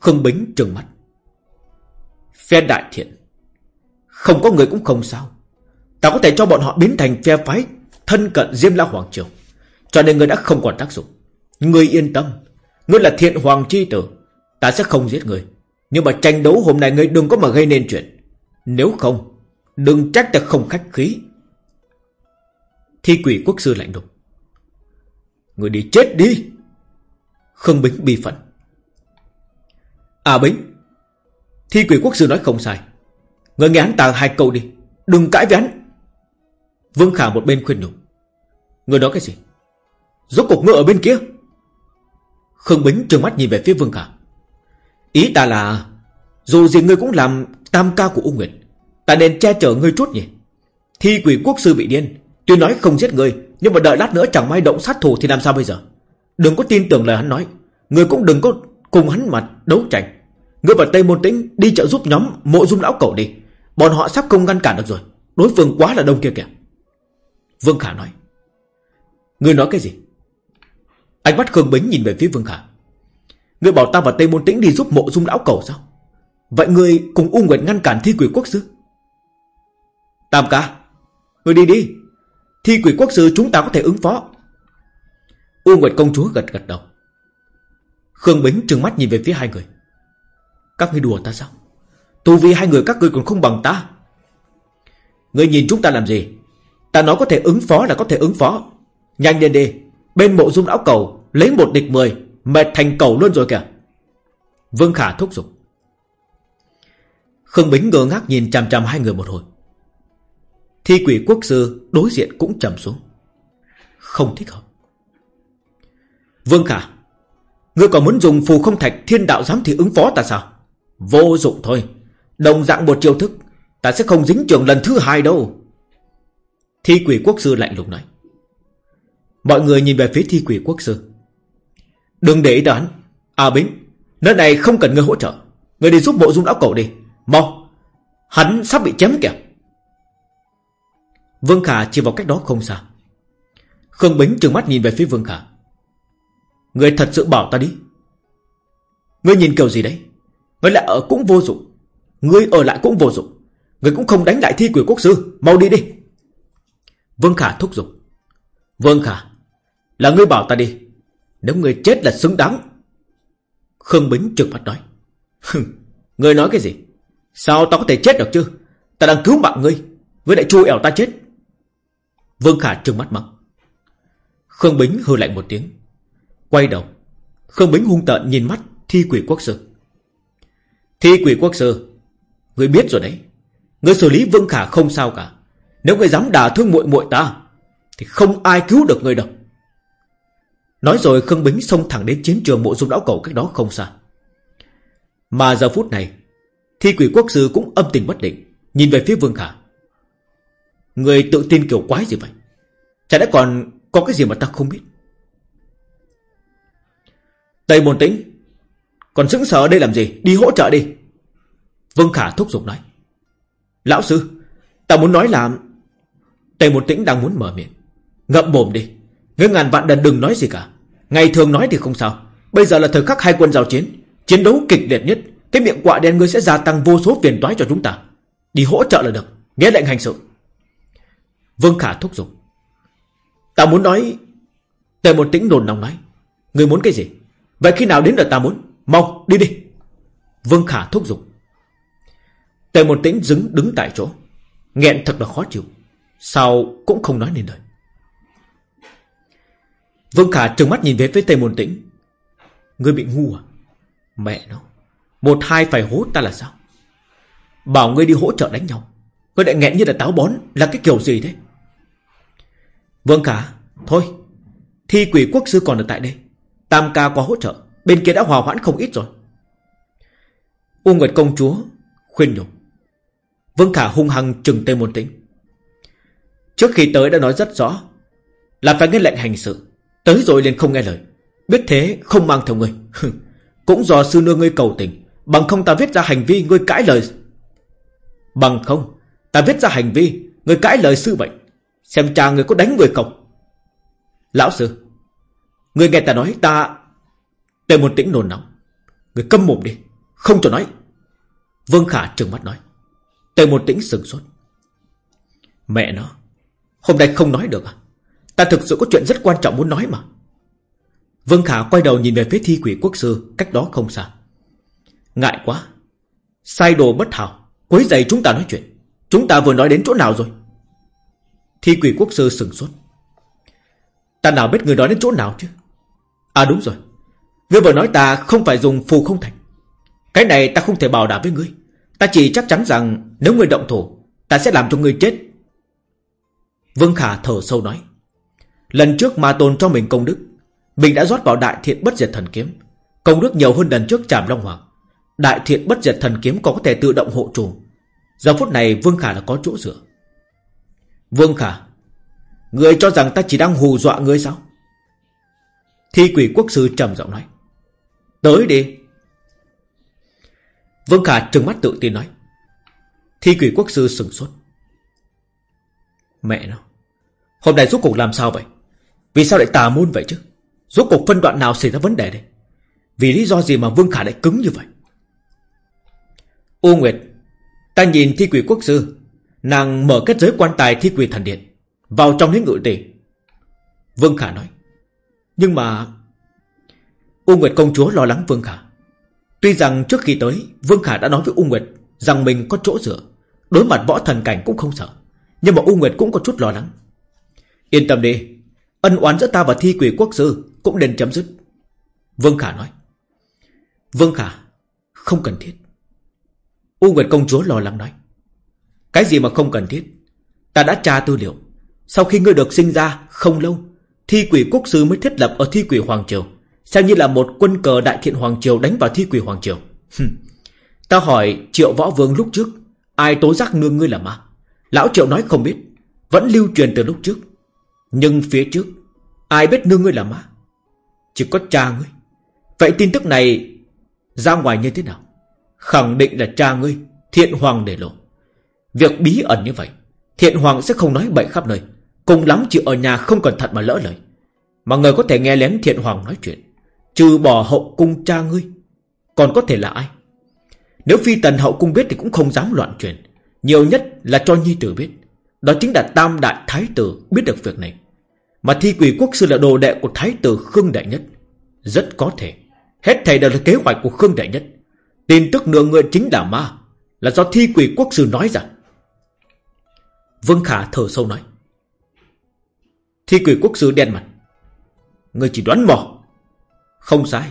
Khương Bính trừng mắt. Phe đại thiện không có người cũng không sao. Ta có thể cho bọn họ biến thành phe phái Thân cận Diêm La Hoàng Triều. Cho nên ngươi đã không còn tác dụng. Ngươi yên tâm. Ngươi là thiện hoàng chi tử. Ta sẽ không giết ngươi. Nhưng mà tranh đấu hôm nay ngươi đừng có mà gây nên chuyện. Nếu không, Đừng trách ta không khách khí. Thi quỷ quốc sư lạnh lùng. Người đi chết đi. Khương Bính bi phận À Bính, Thi quỷ quốc sư nói không sai. Người nghe hắn ta hai câu đi. Đừng cãi với hắn Vương Khả một bên khuyên nhủ. Người nói cái gì? Rốt cuộc ngươi ở bên kia. Khương Bính trừng mắt nhìn về phía Vương Khả. Ý ta là, Dù gì ngươi cũng làm tam ca của U Nguyệt, Ta nên che chở ngươi chút nhỉ? Thi quỷ quốc sư bị điên, Tuy nói không giết ngươi, Nhưng mà đợi lát nữa chẳng may động sát thủ thì làm sao bây giờ? Đừng có tin tưởng lời hắn nói. Người cũng đừng có cùng hắn mặt đấu tranh. Ngươi và Tây Môn Tĩnh đi trợ giúp nhóm mộ dung lão cẩu đi. Bọn họ sắp không ngăn cản được rồi. Đối phương quá là đông kia kìa. Vương Khả nói. Ngươi nói cái gì? Ánh mắt Khương Bính nhìn về phía Vương Khả. Ngươi bảo ta và Tây Môn Tĩnh đi giúp mộ dung lão cầu sao? Vậy ngươi cùng U Nguyệt ngăn cản thi quỷ quốc sư? Tam ca, Ngươi đi đi. Thi quỷ quốc sư chúng ta có thể ứng phó. U Nguyệt công chúa gật gật đầu. Khương Bính trừng mắt nhìn về phía hai người. Các ngươi đùa ta sao? Tu vi hai người các ngươi còn không bằng ta. Ngươi nhìn chúng ta làm gì? Ta nói có thể ứng phó là có thể ứng phó. Nhanh lên đi. Bên mộ dung lão cầu Lấy một địch mười Mệt thành cầu luôn rồi kìa. Vương Khả thúc giục. Khương Bính ngơ ngác nhìn chằm chằm hai người một hồi. Thi quỷ quốc sư đối diện cũng trầm xuống. Không thích hợp. Vương Khả, Ngươi còn muốn dùng phù không thạch thiên đạo giám thị ứng phó ta sao? Vô dụng thôi. Đồng dạng một chiêu thức, Ta sẽ không dính trường lần thứ hai đâu. Thi quỷ quốc sư lạnh lùng nói. Mọi người nhìn về phía thi quỷ quốc sư. Đừng để ý đến À Bính, Nơi này không cần người hỗ trợ. Người đi giúp bộ dung lão cổ đi. Mau, Hắn sắp bị chém kìa. Vương Khả chỉ vào cách đó không xa. Khương Bính trừng mắt nhìn về phía Vương Khả. Người thật sự bảo ta đi. Ngươi nhìn kiểu gì đấy? Ngươi lại ở cũng vô dụng. Ngươi ở lại cũng vô dụng. Ngươi cũng không đánh lại thi quỷ quốc sư. Mau đi đi. Vương Khả thúc giục. Vương Khả, Là ngươi bảo ta đi. Nếu ngươi chết là xứng đáng. Khương Bính trừng mắt nói. Ngươi nói cái gì? Sao ta có thể chết được chứ? Ta đang cứu mạng ngươi. Với lại chui ẻo ta chết. Vương Khả trừng mắt mắng. Khương Bính hư lạnh một tiếng. Quay đầu. Khương Bính hung tợn nhìn mắt thi quỷ quốc sư. Thi quỷ quốc sư Ngươi biết rồi đấy. Ngươi xử lý Vương Khả không sao cả. Nếu ngươi dám đả thương muội muội ta, Thì không ai cứu được ngươi đâu. Nói rồi Khương Bính xông thẳng đến chiến trường mộ dung lão cầu cách đó không xa. Mà giờ phút này, Thi quỷ quốc sư cũng âm tình bất định, Nhìn về phía Vương Khả. Người tự tin kiểu quái gì vậy? Chả đã còn có cái gì mà ta không biết? Tây Môn Tĩnh, Còn sững sờ đây làm gì? Đi hỗ trợ đi. Vương Khả thúc giục nói, Lão sư, Ta muốn nói là Tề Môn Tĩnh đang muốn mở miệng. Ngậm mồm đi. Ngươi ngàn vạn lần đừng nói gì cả. Ngày thường nói thì không sao. Bây giờ là thời khắc hai quân giao chiến Chiến đấu kịch liệt nhất. Cái miệng quạ đen ngươi sẽ gia tăng vô số phiền toái cho chúng ta. Đi hỗ trợ là được. Nghe lệnh hành sự. Vương Khả thúc giục. Ta muốn nói Tề một tĩnh nồn nóng nói, Ngươi muốn cái gì? Vậy khi nào đến là ta muốn? Mau, đi đi. Vương Khả thúc giục. Tề một tĩnh dứng đứng tại chỗ. Nghẹn thật là khó chịu. Sao cũng không nói nên lời. Vương Khả trừng mắt nhìn về phía Tề Môn Tĩnh. Ngươi bị ngu à? Mẹ nó. Một hai phải hố ta là sao? Bảo ngươi đi hỗ trợ đánh nhau. Ngươi lại nghẹn như là táo bón, Là cái kiểu gì thế? Vương Khả, Thôi. Thi quỷ quốc sư còn ở tại đây. Tam ca qua hỗ trợ. Bên kia đã hòa hoãn không ít rồi. U Nguyệt công chúa Khuyên nhủ. Vương Khả hung hăng trừng Tề Môn Tĩnh Trước khi tới đã nói rất rõ, Là phải nghe lệnh hành sự. Tới rồi liền không nghe lời. Biết thế không mang theo ngươi. Cũng do sư nương ngươi cầu tình, Bằng không ta viết ra hành vi ngươi cãi lời. Bằng không, Ta viết ra hành vi Ngươi cãi lời sư bệnh. Xem cha ngươi có đánh người không? Lão sư, Ngươi nghe ta nói ta Tề một tĩnh nồn nóng. Ngươi câm mồm đi, Không cho nói. Vương Khả trừng mắt nói. Tề một tĩnh sừng sốt. Mẹ nó, Hôm nay không nói được à? Ta thực sự có chuyện rất quan trọng muốn nói mà. Vương Khả quay đầu nhìn về phía thi quỷ quốc sư, Cách đó không xa. Ngại quá. Sai đồ bất hảo. Quấy giày chúng ta nói chuyện. Chúng ta vừa nói đến chỗ nào rồi? Thi quỷ quốc sư sừng sốt. Ta nào biết người nói đến chỗ nào chứ? À đúng rồi. Ngươi vừa nói ta không phải dùng phù không thành. Cái này ta không thể bảo đảm với ngươi. Ta chỉ chắc chắn rằng Nếu ngươi động thủ, Ta sẽ làm cho ngươi chết. Vương Khả thở sâu nói. Lần trước ma tôn cho mình công đức, Mình đã rót vào đại thiện bất diệt thần kiếm. Công đức nhiều hơn lần trước trảm long hoàng. Đại thiện bất diệt thần kiếm có thể tự động hộ trù Giờ phút này Vương Khả là có chỗ dựa. Vương Khả, Người cho rằng ta chỉ đang hù dọa ngươi sao? Thi quỷ quốc sư trầm giọng nói. Tới đi. Vương Khả trừng mắt tự tin nói. Thi quỷ quốc sư sừng sốt. Mẹ nó. Hôm nay rốt cuộc làm sao vậy? Vì sao lại tà môn vậy chứ? Rốt cuộc phân đoạn nào xảy ra vấn đề đây? Vì lý do gì mà Vương Khả lại cứng như vậy? U Nguyệt, Ta nhìn thi quỷ quốc sư. Nàng mở kết giới quan tài thi quỷ thần điện Vào trong hết ngự tỷ Vương Khả nói. Nhưng mà U Nguyệt công chúa lo lắng Vương Khả. Tuy rằng trước khi tới, Vương Khả đã nói với U Nguyệt Rằng mình có chỗ dựa. Đối mặt võ thần cảnh cũng không sợ, Nhưng mà U Nguyệt cũng có chút lo lắng. Yên tâm đi, Ân oán giữa ta và thi quỷ quốc sư Cũng nên chấm dứt. Vương Khả nói. Vương Khả, Không cần thiết. U Nguyệt công chúa lo lắng nói. Cái gì mà không cần thiết? Ta đã tra tư liệu. Sau khi ngươi được sinh ra không lâu, Thi quỷ quốc sư mới thiết lập ở thi quỷ Hoàng Triều. Xem như là một quân cờ đại thiện Hoàng Triều đánh vào thi quỷ Hoàng Triều. Ta hỏi Triệu Võ Vương lúc trước, Ai tố giác nương ngươi là ma? Lão Triệu nói không biết, Vẫn lưu truyền từ lúc trước. Nhưng phía trước, Ai biết nương ngươi là ma? Chỉ có cha ngươi. Vậy tin tức này ra ngoài như thế nào? Khẳng định là cha ngươi, Thiện Hoàng để lộ. Việc bí ẩn như vậy, Thiện Hoàng sẽ không nói bậy khắp nơi. Cùng lắm chỉ ở nhà không cẩn thận mà lỡ lời. Mà người có thể nghe lén Thiện Hoàng nói chuyện. Trừ bỏ hậu cung cha ngươi, Còn có thể là ai? Nếu phi tần hậu cung biết thì cũng không dám loạn truyền. Nhiều nhất là cho nhi tử biết. Đó chính là tam đại thái tử biết được việc này. Mà thi quỷ quốc sư là đồ đệ của thái tử Khương Đại Nhất. Rất có thể. Hết thầy đều là kế hoạch của Khương Đại Nhất. Tin tức nửa người chính là ma. Là do thi quỷ quốc sư nói ra. Vương Khả thở sâu nói. Thi quỷ quốc sư đen mặt. Người chỉ đoán mò. Không sai,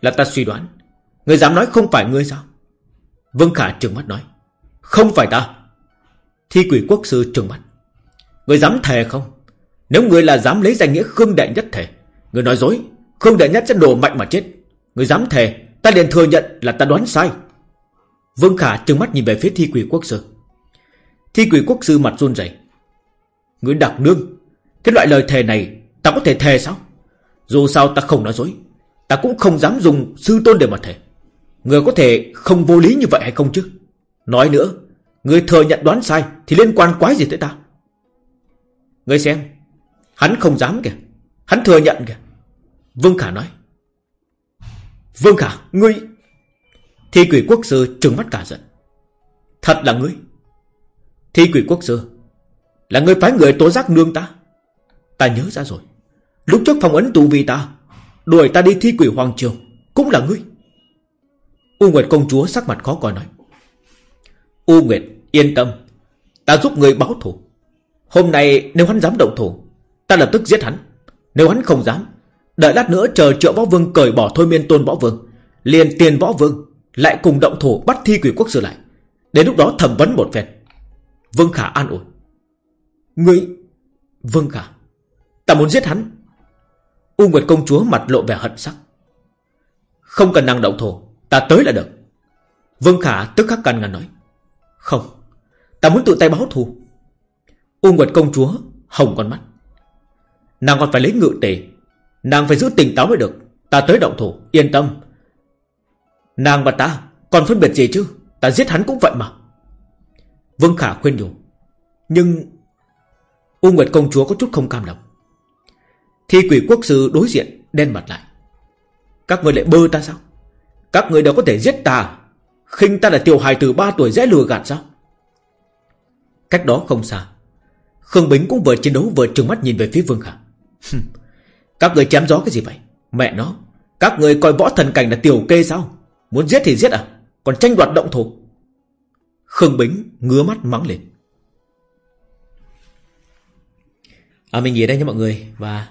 Là ta suy đoán. Người dám nói không phải ngươi sao? Vương Khả trừng mắt nói, Không phải ta. Thi quỷ quốc sư trừng mắt, Người dám thề không? Nếu người là dám lấy danh nghĩa Khương Đại Nhất thề, Người nói dối, Khương Đại Nhất sẽ đổ mạnh mà chết. Người dám thề, Ta liền thừa nhận là ta đoán sai. Vương Khả trừng mắt nhìn về phía thi quỷ quốc sư. Thi quỷ quốc sư mặt run rẩy. Người đặc nương Cái loại lời thề này Ta có thể thề sao? Dù sao ta không nói dối. Ta cũng không dám dùng sư tôn để mà thể Người có thể không vô lý như vậy hay không chứ Nói nữa Người thừa nhận đoán sai Thì liên quan quái gì tới ta Người xem Hắn không dám kìa Hắn thừa nhận kìa Vương Khả nói Vương Khả, ngươi... Thi quỷ quốc sư trừng mắt cả giận. Thật là ngươi. Thi quỷ quốc sư. Là ngươi phái người tố giác nương ta. Ta nhớ ra rồi. Lúc trước phong ấn tù vì ta. Đuổi ta đi thi quỷ hoàng triều. Cũng là ngươi. U Nguyệt công chúa sắc mặt khó coi nói. U Nguyệt, yên tâm. Ta giúp người báo thù. Hôm nay nếu hắn dám động thủ, ta lập tức giết hắn. Nếu hắn không dám, Đợi lát nữa chờ triệu võ vương cởi bỏ thôi miên tôn võ vương Liền tiền võ vương Lại cùng động thủ bắt thi quỷ quốc sư lại Đến lúc đó thẩm vấn một phen Vương Khả an ủi Ngươi Vương Khả Ta muốn giết hắn U Nguyệt công chúa mặt lộ vẻ hận sắc. Không cần năng động thổ, Ta tới là được. Vương Khả tức khắc căn ngăn nói. Không Ta muốn tự tay báo thù. U Nguyệt công chúa hồng con mắt. Nàng còn phải lấy ngự tề. Nàng phải giữ tỉnh táo mới được. Ta tới động thủ Yên tâm. Nàng và ta Còn phân biệt gì chứ? Ta giết hắn cũng vậy mà. Vương Khả khuyên nhủ. Nhưng U Nguyệt công chúa có chút không cam lòng. Thi quỷ quốc sư đối diện, Đen mặt lại. Các người lại bơ ta sao? Các người đều có thể giết ta. Khinh ta là tiểu hài từ 3 tuổi dễ lừa gạt sao? Cách đó không xa, Khương Bính cũng vừa chiến đấu vừa trừng mắt nhìn về phía Vương Khả. Các người chém gió cái gì vậy? Mẹ nó, Các người coi võ thần cảnh là tiểu kê sao? Muốn giết thì giết à? Còn tranh đoạt động thủ. Khương Bính ngứa mắt mắng lên. À mình nghỉ đây nha mọi người. Và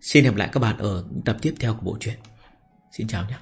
xin hẹn lại các bạn ở tập tiếp theo của bộ truyện. Xin chào nhé.